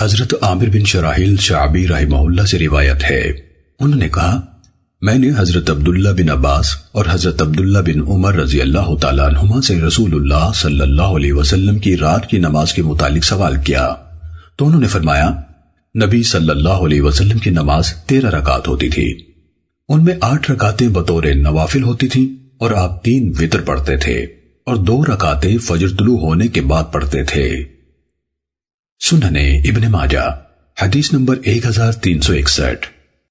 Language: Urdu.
حضرت عامر بن شراحیل شعبی رحمہ اللہ سے روایت ہے۔ انہوں نے کہا، میں نے حضرت عبداللہ بن عباس اور حضرت عبداللہ بن عمر رضی اللہ تعالیٰ عنہما سے رسول اللہ صلی اللہ علیہ وسلم کی رات کی نماز کے متعلق سوال کیا۔ تو انہوں نے فرمایا، نبی صلی اللہ علیہ وسلم کی نماز تیرہ رکعت ہوتی تھی۔ ان میں آٹھ رکعتیں بطور نوافل ہوتی تھی اور آپ تین وطر پڑھتے تھے اور دو رکعتیں فجر طلوع ہونے کے بعد پڑھتے تھے۔ سننے ابن ماجہ حدیث نمبر 1361